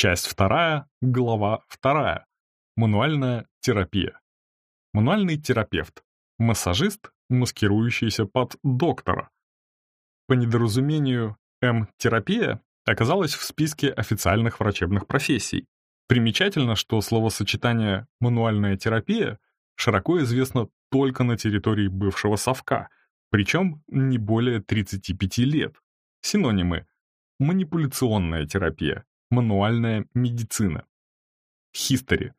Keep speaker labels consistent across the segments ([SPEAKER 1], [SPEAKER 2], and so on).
[SPEAKER 1] Часть вторая, глава вторая. Мануальная терапия. Мануальный терапевт. Массажист, маскирующийся под доктора. По недоразумению, М-терапия оказалась в списке официальных врачебных профессий. Примечательно, что словосочетание «мануальная терапия» широко известно только на территории бывшего совка, причем не более 35 лет. Синонимы – манипуляционная терапия, мануальная медицина. Хистори.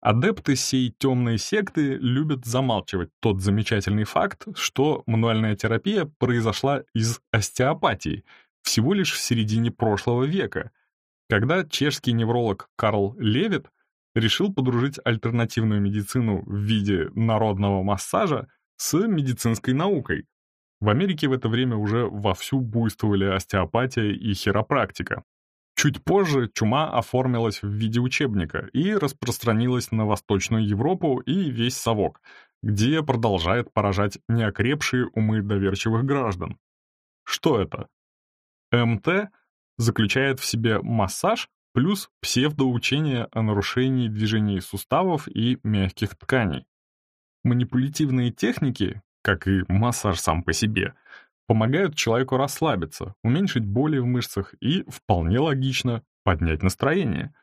[SPEAKER 1] Адепты сей темной секты любят замалчивать тот замечательный факт, что мануальная терапия произошла из остеопатии всего лишь в середине прошлого века, когда чешский невролог Карл Левит решил подружить альтернативную медицину в виде народного массажа с медицинской наукой. В Америке в это время уже вовсю буйствовали остеопатия и хиропрактика. Чуть позже чума оформилась в виде учебника и распространилась на Восточную Европу и весь Совок, где продолжает поражать неокрепшие умы доверчивых граждан. Что это? МТ заключает в себе массаж плюс псевдоучение о нарушении движений суставов и мягких тканей. Манипулятивные техники, как и массаж сам по себе, помогают человеку расслабиться, уменьшить боли в мышцах и, вполне логично, поднять настроение.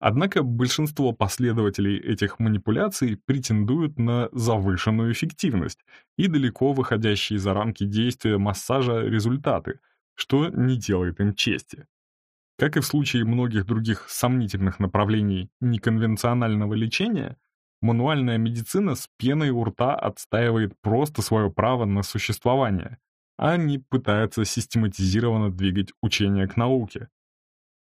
[SPEAKER 1] Однако большинство последователей этих манипуляций претендуют на завышенную эффективность и далеко выходящие за рамки действия массажа результаты, что не делает им чести. Как и в случае многих других сомнительных направлений неконвенционального лечения, мануальная медицина с пеной у рта отстаивает просто свое право на существование, а не пытается систематизированно двигать учение к науке.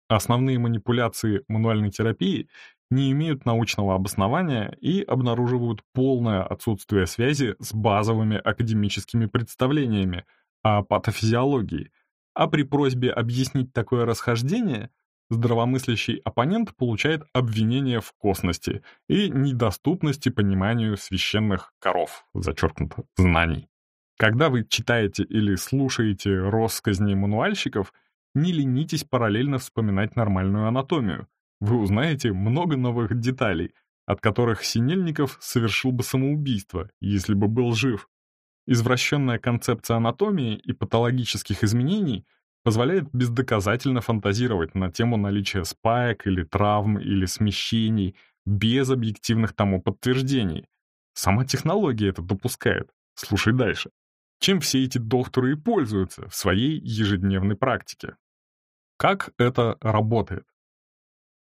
[SPEAKER 1] Основные манипуляции мануальной терапии не имеют научного обоснования и обнаруживают полное отсутствие связи с базовыми академическими представлениями о патофизиологии, а при просьбе объяснить такое расхождение здравомыслящий оппонент получает обвинение в косности и недоступности пониманию священных коров, зачеркнуто, знаний. Когда вы читаете или слушаете россказни мануальщиков, не ленитесь параллельно вспоминать нормальную анатомию. Вы узнаете много новых деталей, от которых Синельников совершил бы самоубийство, если бы был жив. Извращенная концепция анатомии и патологических изменений позволяет бездоказательно фантазировать на тему наличия спаек или травм или смещений без объективных тому подтверждений. Сама технология это допускает. Слушай дальше чем все эти докторы и пользуются в своей ежедневной практике. Как это работает?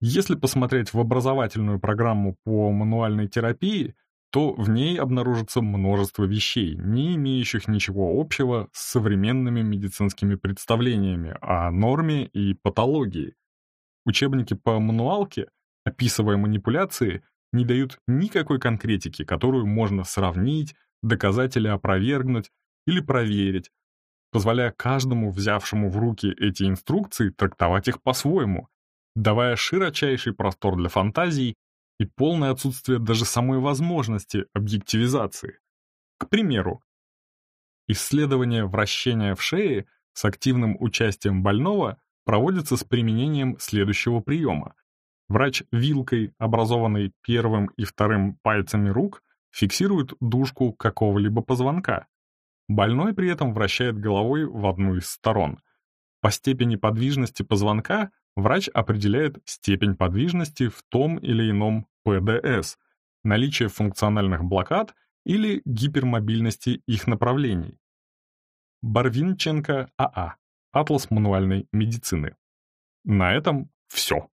[SPEAKER 1] Если посмотреть в образовательную программу по мануальной терапии, то в ней обнаружится множество вещей, не имеющих ничего общего с современными медицинскими представлениями о норме и патологии. Учебники по мануалке, описывая манипуляции, не дают никакой конкретики, которую можно сравнить, доказать или опровергнуть, или проверить, позволяя каждому, взявшему в руки эти инструкции, трактовать их по-своему, давая широчайший простор для фантазий и полное отсутствие даже самой возможности объективизации. К примеру, исследование вращения в шее с активным участием больного проводится с применением следующего приема. Врач вилкой, образованной первым и вторым пальцами рук, фиксирует дужку какого-либо позвонка, Больной при этом вращает головой в одну из сторон. По степени подвижности позвонка врач определяет степень подвижности в том или ином ПДС, наличие функциональных блокад или гипермобильности их направлений. Барвинченко АА. Атлас мануальной медицины. На этом все.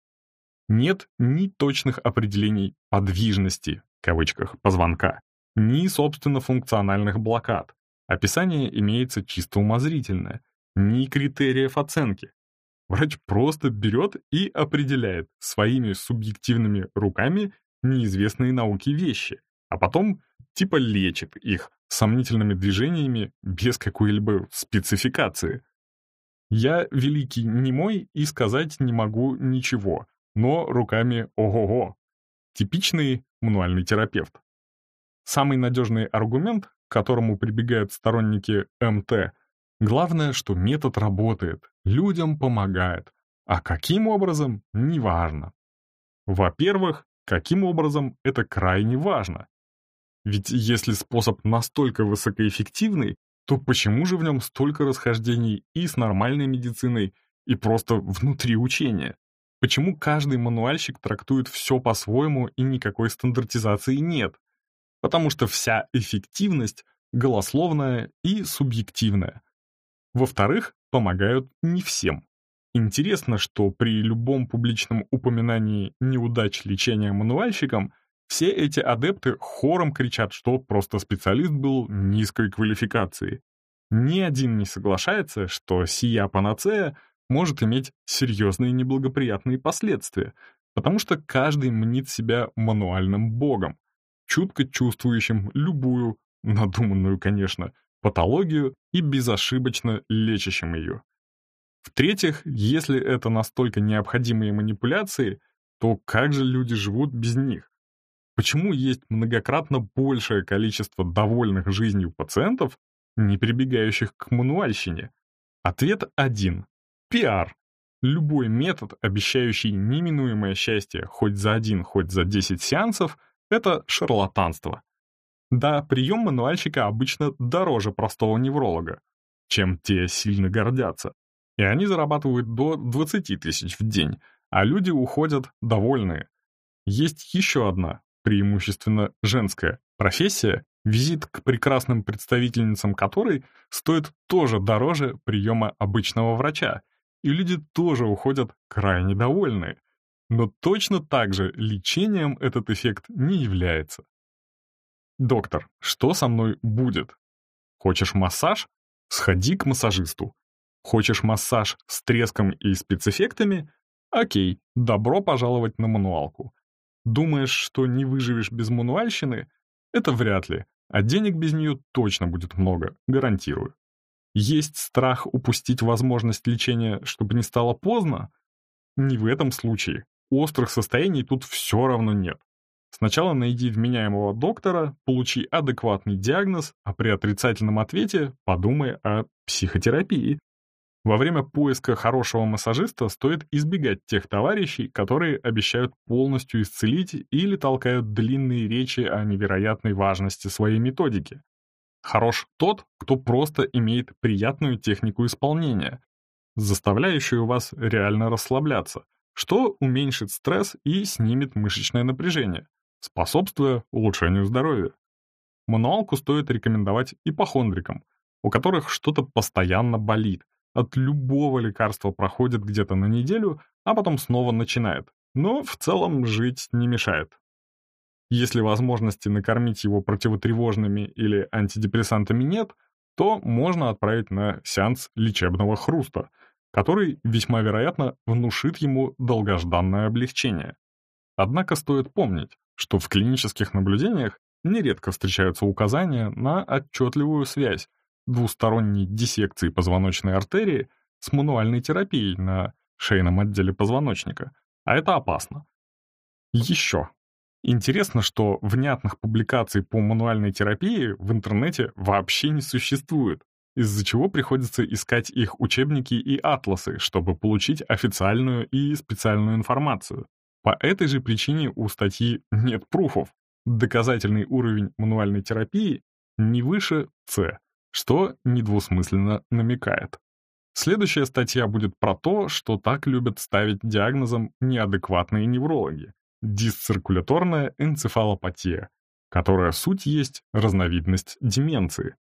[SPEAKER 1] Нет ни точных определений «подвижности» кавычках, позвонка, ни, собственно, функциональных блокад, Описание имеется чисто умозрительное, ни критериев оценки. Врач просто берет и определяет своими субъективными руками неизвестные науке вещи, а потом типа лечит их сомнительными движениями без какой-либо спецификации. Я великий немой и сказать не могу ничего, но руками ого-го. Типичный мануальный терапевт. Самый надежный аргумент к которому прибегают сторонники МТ, главное, что метод работает, людям помогает, А каким образом — неважно. Во-первых, каким образом — это крайне важно. Ведь если способ настолько высокоэффективный, то почему же в нем столько расхождений и с нормальной медициной, и просто внутри учения? Почему каждый мануальщик трактует все по-своему и никакой стандартизации нет? Потому что вся эффективность голословная и субъективная. Во-вторых, помогают не всем. Интересно, что при любом публичном упоминании неудач лечения мануальщиком все эти адепты хором кричат, что просто специалист был низкой квалификации. Ни один не соглашается, что сия панацея может иметь серьезные неблагоприятные последствия, потому что каждый мнит себя мануальным богом, чутко чувствующим любую, надуманную, конечно, патологию и безошибочно лечащим ее. В-третьих, если это настолько необходимые манипуляции, то как же люди живут без них? Почему есть многократно большее количество довольных жизнью пациентов, не прибегающих к мануальщине? Ответ один. Пиар. Любой метод, обещающий неминуемое счастье хоть за один, хоть за 10 сеансов, это шарлатанство. Да, прием мануальщика обычно дороже простого невролога, чем те сильно гордятся. И они зарабатывают до 20 тысяч в день, а люди уходят довольные. Есть еще одна, преимущественно женская, профессия, визит к прекрасным представительницам которой стоит тоже дороже приема обычного врача, и люди тоже уходят крайне довольные. Но точно так же лечением этот эффект не является. Доктор, что со мной будет? Хочешь массаж? Сходи к массажисту. Хочешь массаж с треском и спецэффектами? Окей, добро пожаловать на мануалку. Думаешь, что не выживешь без мануальщины? Это вряд ли, а денег без нее точно будет много, гарантирую. Есть страх упустить возможность лечения, чтобы не стало поздно? Не в этом случае. Острых состояний тут все равно нет. Сначала найди вменяемого доктора, получи адекватный диагноз, а при отрицательном ответе подумай о психотерапии. Во время поиска хорошего массажиста стоит избегать тех товарищей, которые обещают полностью исцелить или толкают длинные речи о невероятной важности своей методики. Хорош тот, кто просто имеет приятную технику исполнения, заставляющую вас реально расслабляться, что уменьшит стресс и снимет мышечное напряжение, способствуя улучшению здоровья. Мануалку стоит рекомендовать ипохондрикам, у которых что-то постоянно болит, от любого лекарства проходит где-то на неделю, а потом снова начинает, но в целом жить не мешает. Если возможности накормить его противотревожными или антидепрессантами нет, то можно отправить на сеанс лечебного хруста, который, весьма вероятно, внушит ему долгожданное облегчение. Однако стоит помнить, что в клинических наблюдениях нередко встречаются указания на отчетливую связь двусторонней диссекции позвоночной артерии с мануальной терапией на шейном отделе позвоночника, а это опасно. Еще. Интересно, что внятных публикаций по мануальной терапии в интернете вообще не существует, из-за чего приходится искать их учебники и атласы, чтобы получить официальную и специальную информацию. По этой же причине у статьи нет пруфов. Доказательный уровень мануальной терапии не выше С, что недвусмысленно намекает. Следующая статья будет про то, что так любят ставить диагнозом неадекватные неврологи — дисциркуляторная энцефалопатия, которая суть есть разновидность деменции.